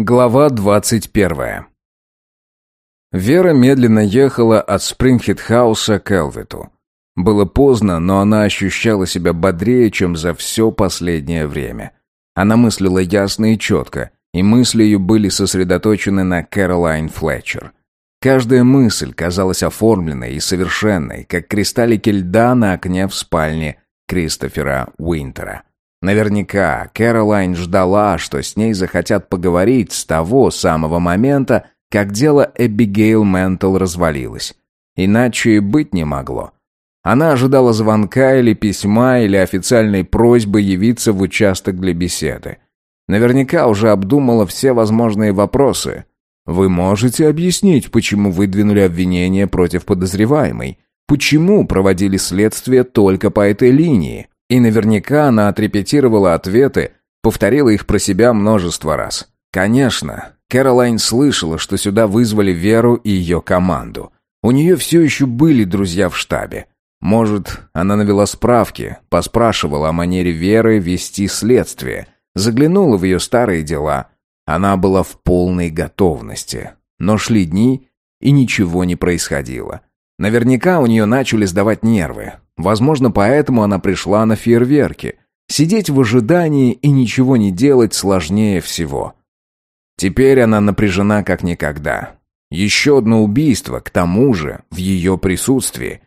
Глава двадцать первая. Вера медленно ехала от Спрингхит-хауса к Элвиту. Было поздно, но она ощущала себя бодрее, чем за все последнее время. Она мыслила ясно и четко, и мысли ее были сосредоточены на Кэролайн Флетчер. Каждая мысль казалась оформленной и совершенной, как кристаллики льда на окне в спальне Кристофера Уинтера. Наверняка Кэролайн ждала, что с ней захотят поговорить с того самого момента, как дело Эбигейл Ментл развалилось. Иначе и быть не могло. Она ожидала звонка или письма или официальной просьбы явиться в участок для беседы. Наверняка уже обдумала все возможные вопросы. Вы можете объяснить, почему выдвинули обвинение против подозреваемой? Почему проводили следствие только по этой линии? И наверняка она отрепетировала ответы, повторила их про себя множество раз. Конечно, Кэролайн слышала, что сюда вызвали Веру и ее команду. У нее все еще были друзья в штабе. Может, она навела справки, поспрашивала о манере Веры вести следствие, заглянула в ее старые дела. Она была в полной готовности. Но шли дни, и ничего не происходило. Наверняка у нее начали сдавать нервы. Возможно, поэтому она пришла на фейерверки. Сидеть в ожидании и ничего не делать сложнее всего. Теперь она напряжена как никогда. Еще одно убийство, к тому же, в ее присутствии.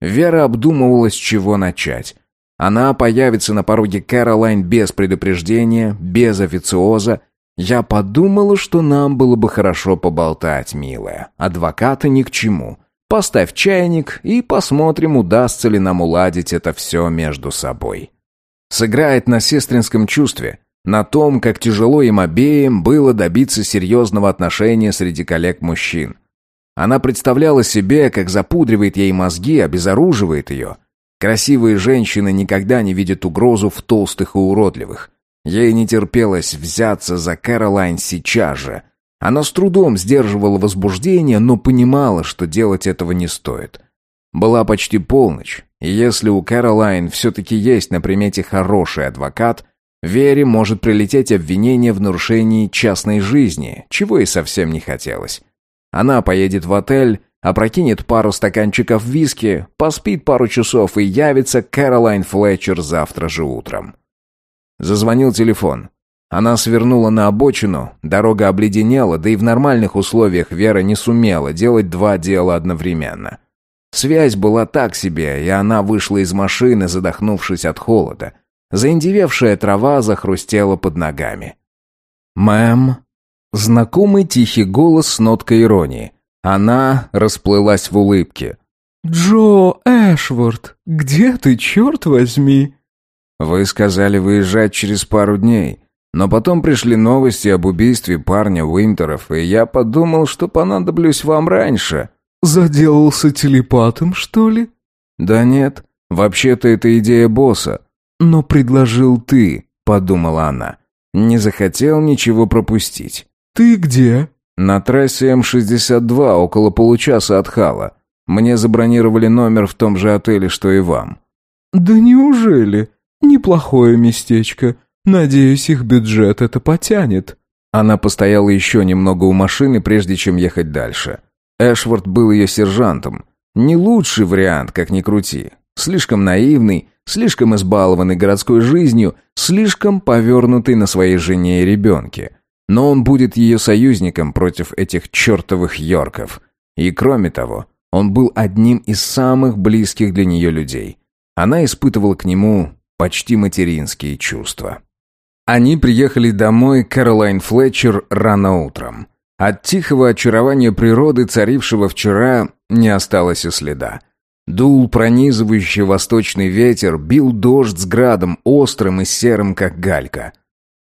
Вера обдумывала, с чего начать. Она появится на пороге Кэролайн без предупреждения, без официоза. Я подумала, что нам было бы хорошо поболтать, милая. Адвокаты ни к чему. Поставь чайник и посмотрим, удастся ли нам уладить это все между собой. Сыграет на сестринском чувстве, на том, как тяжело им обеим было добиться серьезного отношения среди коллег-мужчин. Она представляла себе, как запудривает ей мозги, обезоруживает ее. Красивые женщины никогда не видят угрозу в толстых и уродливых. Ей не терпелось взяться за Кэролайн сейчас же – она с трудом сдерживала возбуждение, но понимала, что делать этого не стоит. Была почти полночь, и если у Кэролайн все-таки есть на примете хороший адвокат, Вере может прилететь обвинение в нарушении частной жизни, чего и совсем не хотелось. Она поедет в отель, опрокинет пару стаканчиков виски, поспит пару часов и явится Кэролайн Флетчер завтра же утром. Зазвонил телефон. Она свернула на обочину, дорога обледенела, да и в нормальных условиях Вера не сумела делать два дела одновременно. Связь была так себе, и она вышла из машины, задохнувшись от холода. Заиндевевшая трава захрустела под ногами. «Мэм...» Знакомый тихий голос с ноткой иронии. Она расплылась в улыбке. «Джо Эшворт, где ты, черт возьми?» «Вы сказали выезжать через пару дней. Но потом пришли новости об убийстве парня Уинтеров, и я подумал, что понадоблюсь вам раньше». «Заделался телепатом, что ли?» «Да нет, вообще-то это идея босса». «Но предложил ты», — подумала она. Не захотел ничего пропустить. «Ты где?» «На трассе М-62, около получаса от Хала. Мне забронировали номер в том же отеле, что и вам». «Да неужели? Неплохое местечко. Надеюсь, их бюджет это потянет». Она постояла еще немного у машины, прежде чем ехать дальше. Эшвард был ее сержантом. Не лучший вариант, как ни крути. Слишком наивный, слишком избалованный городской жизнью, слишком повернутый на своей жене и ребенке. Но он будет ее союзником против этих чертовых Йорков. И кроме того, он был одним из самых близких для нее людей. Она испытывала к нему почти материнские чувства. Они приехали домой Кэролайн Флетчер рано утром. От тихого очарования природы, царившего вчера, не осталось и следа. Дул пронизывающий восточный ветер, бил дождь с градом, острым и серым, как галька.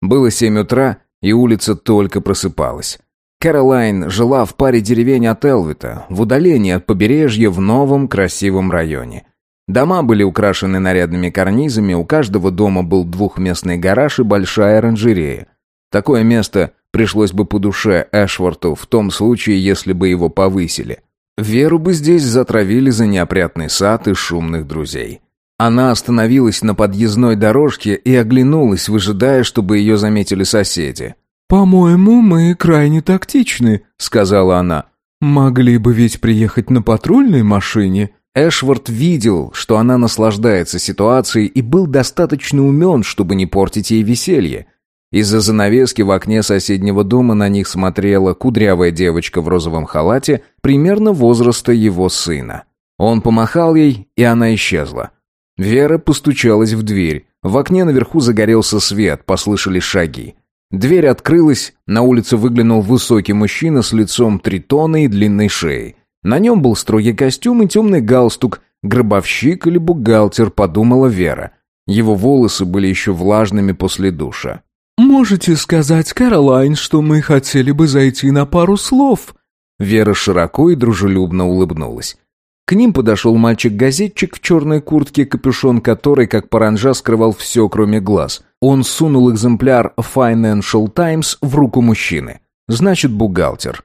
Было семь утра, и улица только просыпалась. Кэролайн жила в паре деревень от Элвита, в удалении от побережья в новом красивом районе – Дома были украшены нарядными карнизами, у каждого дома был двухместный гараж и большая оранжерея. Такое место пришлось бы по душе Эшворту в том случае, если бы его повысили. Веру бы здесь затравили за неопрятный сад и шумных друзей. Она остановилась на подъездной дорожке и оглянулась, выжидая, чтобы ее заметили соседи. «По-моему, мы крайне тактичны», — сказала она. «Могли бы ведь приехать на патрульной машине». Эшвард видел, что она наслаждается ситуацией и был достаточно умен, чтобы не портить ей веселье. Из-за занавески в окне соседнего дома на них смотрела кудрявая девочка в розовом халате, примерно возраста его сына. Он помахал ей, и она исчезла. Вера постучалась в дверь. В окне наверху загорелся свет, послышались шаги. Дверь открылась, на улице выглянул высокий мужчина с лицом тритона и длинной шеей. На нем был строгий костюм и темный галстук, гробовщик или бухгалтер, подумала Вера. Его волосы были еще влажными после душа. «Можете сказать, Кэролайн, что мы хотели бы зайти на пару слов?» Вера широко и дружелюбно улыбнулась. К ним подошел мальчик-газетчик в черной куртке, капюшон которой, как паранжа, скрывал все, кроме глаз. Он сунул экземпляр Financial Times в руку мужчины. Значит, бухгалтер.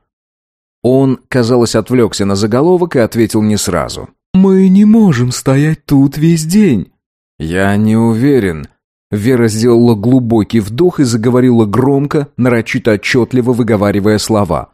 Он, казалось, отвлекся на заголовок и ответил не сразу. «Мы не можем стоять тут весь день». «Я не уверен». Вера сделала глубокий вдох и заговорила громко, нарочито отчетливо выговаривая слова.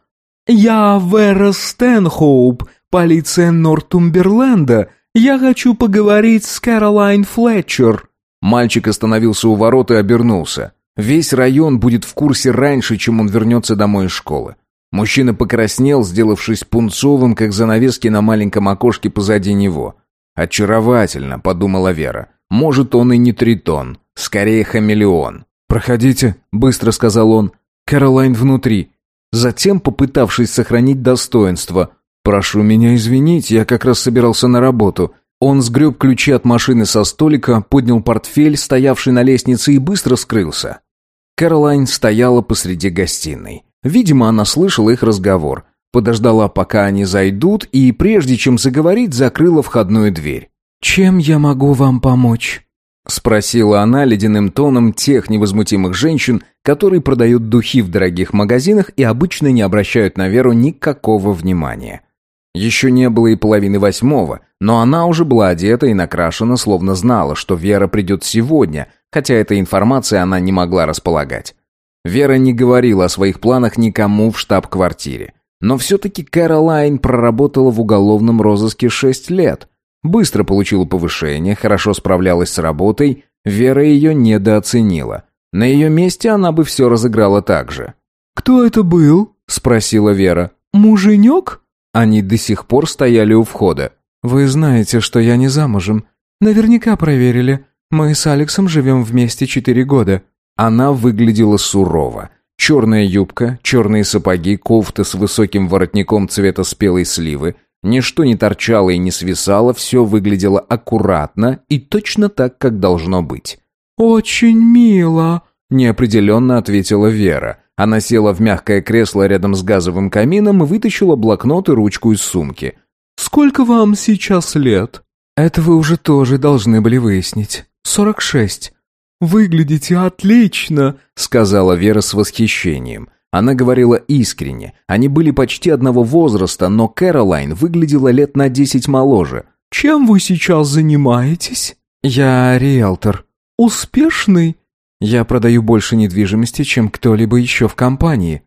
«Я Вера Стэнхоуп, полиция Нортумберленда. Я хочу поговорить с Кэролайн Флетчер». Мальчик остановился у ворот и обернулся. Весь район будет в курсе раньше, чем он вернется домой из школы. Мужчина покраснел, сделавшись пунцовым, как занавески на маленьком окошке позади него. «Очаровательно», — подумала Вера. «Может, он и не тритон, скорее хамелеон». «Проходите», — быстро сказал он. «Кэролайн внутри». Затем, попытавшись сохранить достоинство, «Прошу меня извинить, я как раз собирался на работу». Он сгреб ключи от машины со столика, поднял портфель, стоявший на лестнице, и быстро скрылся. Кэролайн стояла посреди гостиной. Видимо, она слышала их разговор. Подождала, пока они зайдут, и, прежде чем заговорить, закрыла входную дверь. «Чем я могу вам помочь?» Спросила она ледяным тоном тех невозмутимых женщин, которые продают духи в дорогих магазинах и обычно не обращают на Веру никакого внимания. Еще не было и половины восьмого, но она уже была одета и накрашена, словно знала, что Вера придет сегодня, хотя этой информацией она не могла располагать. Вера не говорила о своих планах никому в штаб-квартире. Но все-таки Кэролайн проработала в уголовном розыске шесть лет. Быстро получила повышение, хорошо справлялась с работой, Вера ее недооценила. На ее месте она бы все разыграла так же. «Кто это был?» – спросила Вера. «Муженек?» Они до сих пор стояли у входа. «Вы знаете, что я не замужем. Наверняка проверили. Мы с Алексом живем вместе четыре года». Она выглядела сурово. Черная юбка, черные сапоги, кофта с высоким воротником цвета спелой сливы. Ничто не торчало и не свисало, все выглядело аккуратно и точно так, как должно быть. «Очень мило», — неопределенно ответила Вера. Она села в мягкое кресло рядом с газовым камином и вытащила блокнот и ручку из сумки. «Сколько вам сейчас лет?» «Это вы уже тоже должны были выяснить. Сорок шесть». «Выглядите отлично», — сказала Вера с восхищением. Она говорила искренне. Они были почти одного возраста, но Кэролайн выглядела лет на десять моложе. «Чем вы сейчас занимаетесь?» «Я риэлтор». «Успешный?» «Я продаю больше недвижимости, чем кто-либо еще в компании».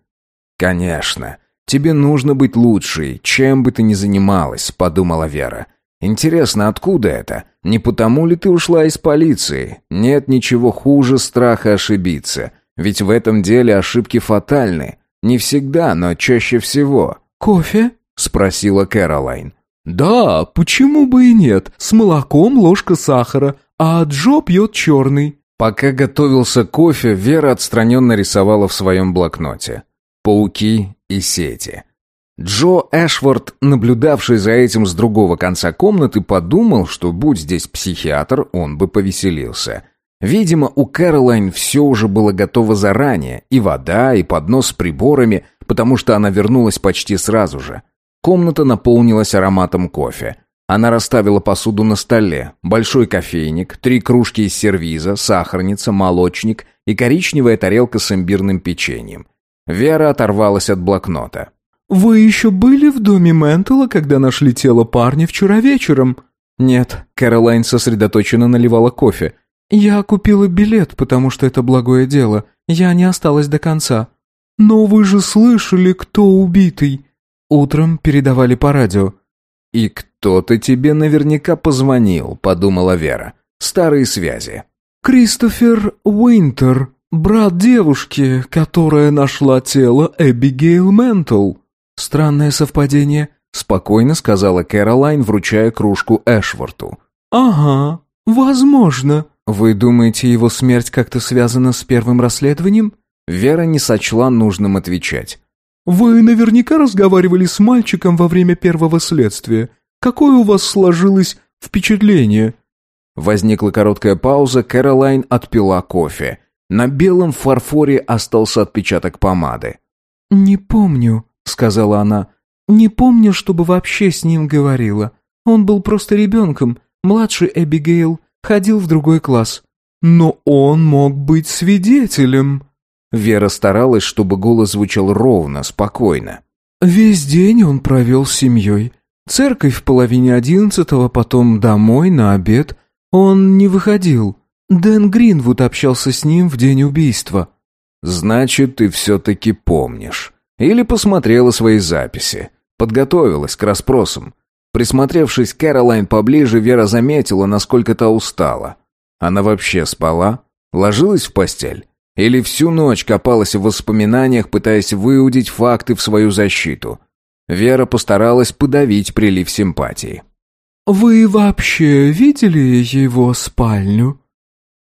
«Конечно. Тебе нужно быть лучшей, чем бы ты ни занималась», — подумала Вера. Интересно, откуда это? Не потому ли ты ушла из полиции? Нет ничего хуже страха ошибиться. Ведь в этом деле ошибки фатальны. Не всегда, но чаще всего. «Кофе?» — спросила Кэролайн. «Да, почему бы и нет? С молоком ложка сахара, а Джо пьет черный». Пока готовился кофе, Вера отстраненно рисовала в своем блокноте. Пауки и сети. Джо Эшворд, наблюдавший за этим с другого конца комнаты, подумал, что будь здесь психиатр, он бы повеселился. Видимо, у Кэролайн все уже было готово заранее, и вода, и поднос с приборами, потому что она вернулась почти сразу же. Комната наполнилась ароматом кофе. Она расставила посуду на столе, большой кофейник, три кружки из сервиза, сахарница, молочник и коричневая тарелка с имбирным печеньем. Вера оторвалась от блокнота. «Вы еще были в доме Ментела, когда нашли тело парня вчера вечером?» «Нет», — Кэролайн сосредоточенно наливала кофе. «Я купила билет, потому что это благое дело. Я не осталась до конца». «Но вы же слышали, кто убитый?» Утром передавали по радио. «И кто-то тебе наверняка позвонил», — подумала Вера. «Старые связи». «Кристофер Уинтер, брат девушки, которая нашла тело Эбигейл Ментл». «Странное совпадение», — спокойно сказала Кэролайн, вручая кружку Эшворту. «Ага, возможно». «Вы думаете, его смерть как-то связана с первым расследованием?» Вера не сочла нужным отвечать. «Вы наверняка разговаривали с мальчиком во время первого следствия. Какое у вас сложилось впечатление?» Возникла короткая пауза, Кэролайн отпила кофе. На белом фарфоре остался отпечаток помады. «Не помню», — сказала она. «Не помню, чтобы вообще с ним говорила. Он был просто ребенком, младший Эбигейл, ходил в другой класс. Но он мог быть свидетелем». Вера старалась, чтобы голос звучал ровно, спокойно. «Весь день он провел с семьей. Церковь в половине одиннадцатого, потом домой на обед. Он не выходил. Дэн Гринвуд общался с ним в день убийства». «Значит, ты все-таки помнишь. Или посмотрела свои записи. Подготовилась к расспросам. Присмотревшись к Кэролайн поближе, Вера заметила, насколько та устала. Она вообще спала? Ложилась в постель? Или всю ночь копалась в воспоминаниях, пытаясь выудить факты в свою защиту. Вера постаралась подавить прилив симпатии. «Вы вообще видели его спальню?»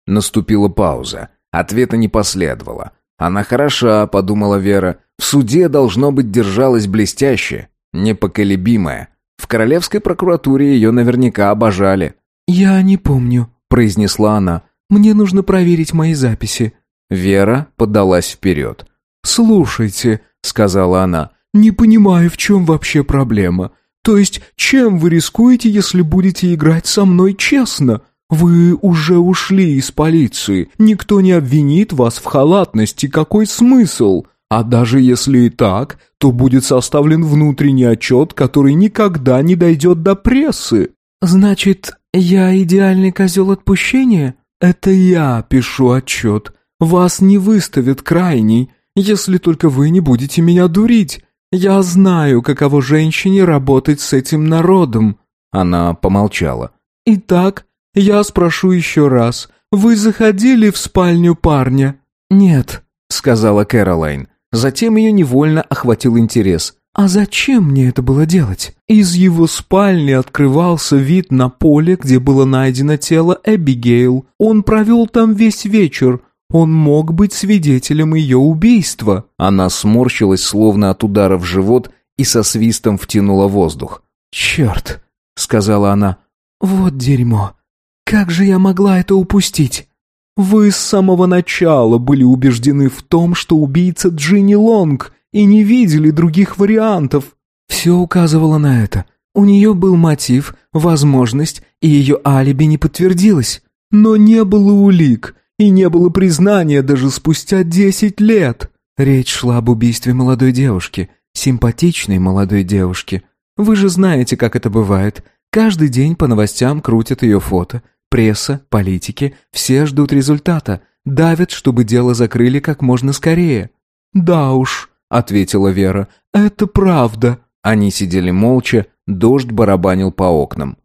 Наступила пауза. Ответа не последовало. «Она хороша», — подумала Вера. «В суде, должно быть, держалась блестяще, непоколебимая. В королевской прокуратуре ее наверняка обожали». «Я не помню», — произнесла она. «Мне нужно проверить мои записи». Вера подалась вперед. «Слушайте», — сказала она, — «не понимаю, в чем вообще проблема. То есть, чем вы рискуете, если будете играть со мной честно? Вы уже ушли из полиции, никто не обвинит вас в халатности, какой смысл? А даже если и так, то будет составлен внутренний отчет, который никогда не дойдет до прессы». «Значит, я идеальный козел отпущения?» «Это я пишу отчет». Вас не выставят крайней, если только вы не будете меня дурить. Я знаю, каково женщине работать с этим народом». Она помолчала. «Итак, я спрошу еще раз. Вы заходили в спальню парня?» «Нет», — сказала Кэролайн. Затем ее невольно охватил интерес. «А зачем мне это было делать?» Из его спальни открывался вид на поле, где было найдено тело Эбигейл. Он провел там весь вечер. Он мог быть свидетелем ее убийства. Она сморщилась, словно от удара в живот, и со свистом втянула воздух. «Черт!» — сказала она. «Вот дерьмо! Как же я могла это упустить?» «Вы с самого начала были убеждены в том, что убийца Джинни Лонг, и не видели других вариантов». Все указывало на это. У нее был мотив, возможность, и ее алиби не подтвердилось. Но не было улик, и не было признания даже спустя десять лет. Речь шла об убийстве молодой девушки, симпатичной молодой девушки. Вы же знаете, как это бывает. Каждый день по новостям крутят ее фото. Пресса, политики, все ждут результата. Давят, чтобы дело закрыли как можно скорее. «Да уж», — ответила Вера, — «это правда». Они сидели молча, дождь барабанил по окнам.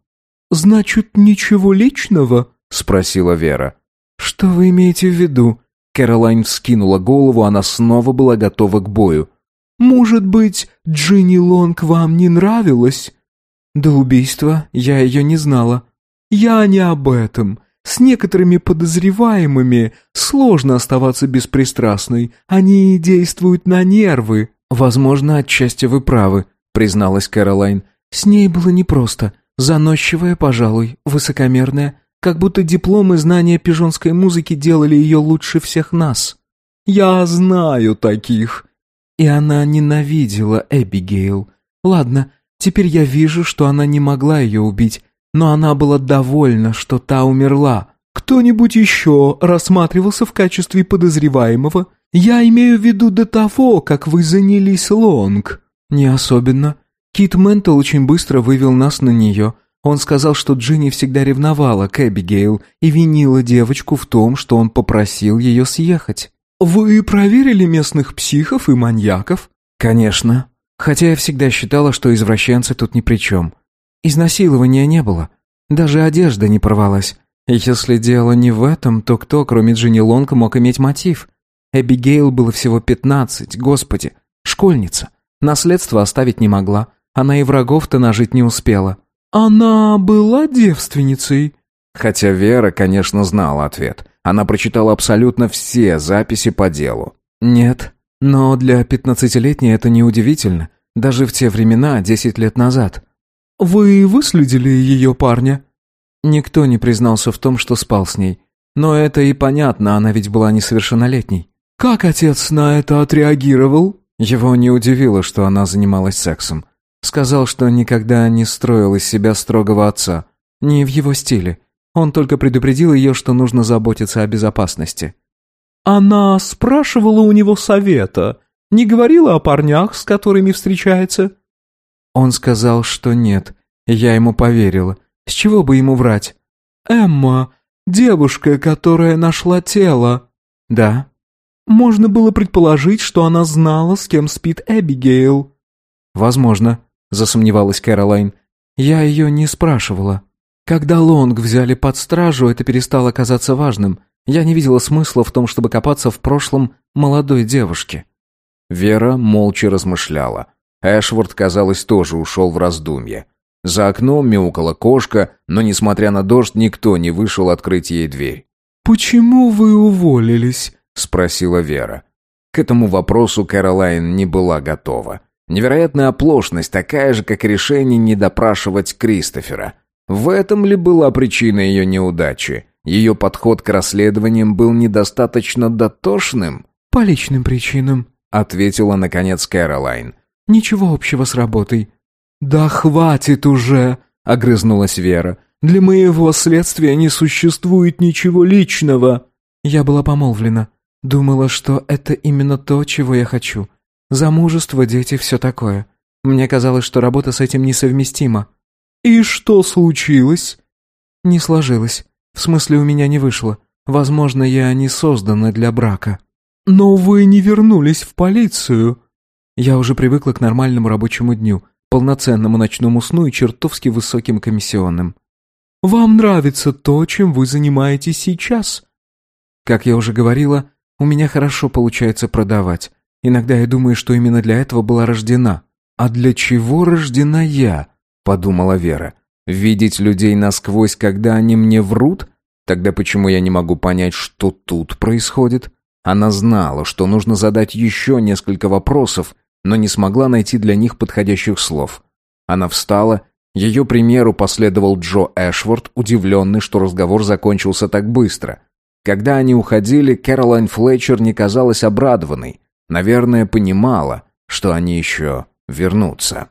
«Значит, ничего личного?» — спросила Вера. «Что вы имеете в виду?» Кэролайн вскинула голову, она снова была готова к бою. «Может быть, Джинни Лонг вам не нравилась?» «До убийства я ее не знала». «Я не об этом. С некоторыми подозреваемыми сложно оставаться беспристрастной. Они действуют на нервы». «Возможно, отчасти вы правы», — призналась Кэролайн. «С ней было непросто. Заносчивая, пожалуй, высокомерная. Как будто диплом и знания пижонской музыки делали ее лучше всех нас. Я знаю таких. И она ненавидела Эбигейл. Ладно, теперь я вижу, что она не могла ее убить, но она была довольна, что та умерла. Кто-нибудь еще рассматривался в качестве подозреваемого? Я имею в виду до того, как вы занялись Лонг. Не особенно. Кит Ментл очень быстро вывел нас на нее — он сказал, что Джинни всегда ревновала к Эбигейл и винила девочку в том, что он попросил ее съехать. «Вы проверили местных психов и маньяков?» «Конечно. Хотя я всегда считала, что извращенцы тут ни при чем. Изнасилования не было. Даже одежда не порвалась. Если дело не в этом, то кто, кроме Джинни Лонг, мог иметь мотив? Эбигейл было всего пятнадцать, господи, школьница. Наследство оставить не могла. Она и врагов-то нажить не успела. «Она была девственницей?» Хотя Вера, конечно, знала ответ. Она прочитала абсолютно все записи по делу. «Нет, но для пятнадцатилетней это неудивительно. Даже в те времена, десять лет назад». «Вы выследили ее парня?» Никто не признался в том, что спал с ней. Но это и понятно, она ведь была несовершеннолетней. «Как отец на это отреагировал?» Его не удивило, что она занималась сексом. Сказал, что никогда не строил из себя строгого отца. Не в его стиле. Он только предупредил ее, что нужно заботиться о безопасности. «Она спрашивала у него совета. Не говорила о парнях, с которыми встречается?» Он сказал, что нет. Я ему поверила. С чего бы ему врать? «Эмма, девушка, которая нашла тело». «Да». «Можно было предположить, что она знала, с кем спит Эбигейл». «Возможно», — засомневалась Кэролайн. «Я ее не спрашивала. Когда Лонг взяли под стражу, это перестало казаться важным. Я не видела смысла в том, чтобы копаться в прошлом молодой девушки». Вера молча размышляла. Эшворд, казалось, тоже ушел в раздумье. За окном мяукала кошка, но, несмотря на дождь, никто не вышел открыть ей дверь. «Почему вы уволились?» — спросила Вера. К этому вопросу Кэролайн не была готова. Невероятная оплошность, такая же, как решение не допрашивать Кристофера. В этом ли была причина ее неудачи? Ее подход к расследованиям был недостаточно дотошным? «По личным причинам», — ответила, наконец, Кэролайн. «Ничего общего с работой». «Да хватит уже!» — огрызнулась Вера. «Для моего следствия не существует ничего личного!» Я была помолвлена. Думала, что это именно то, чего я хочу. Замужество, дети, все такое. Мне казалось, что работа с этим несовместима. «И что случилось?» «Не сложилось. В смысле, у меня не вышло. Возможно, я не создана для брака». «Но вы не вернулись в полицию». Я уже привыкла к нормальному рабочему дню полноценному ночному сну и чертовски высоким комиссионным. «Вам нравится то, чем вы занимаетесь сейчас?» Как я уже говорила, у меня хорошо получается продавать. Иногда я думаю, что именно для этого была рождена. «А для чего рождена я?» – подумала Вера. «Видеть людей насквозь, когда они мне врут? Тогда почему я не могу понять, что тут происходит?» Она знала, что нужно задать еще несколько вопросов, но не смогла найти для них подходящих слов. Она встала, ее примеру последовал Джо Эшворт, удивленный, что разговор закончился так быстро. Когда они уходили, Кэролайн Флетчер не казалась обрадованной. Наверное, понимала, что они еще вернутся.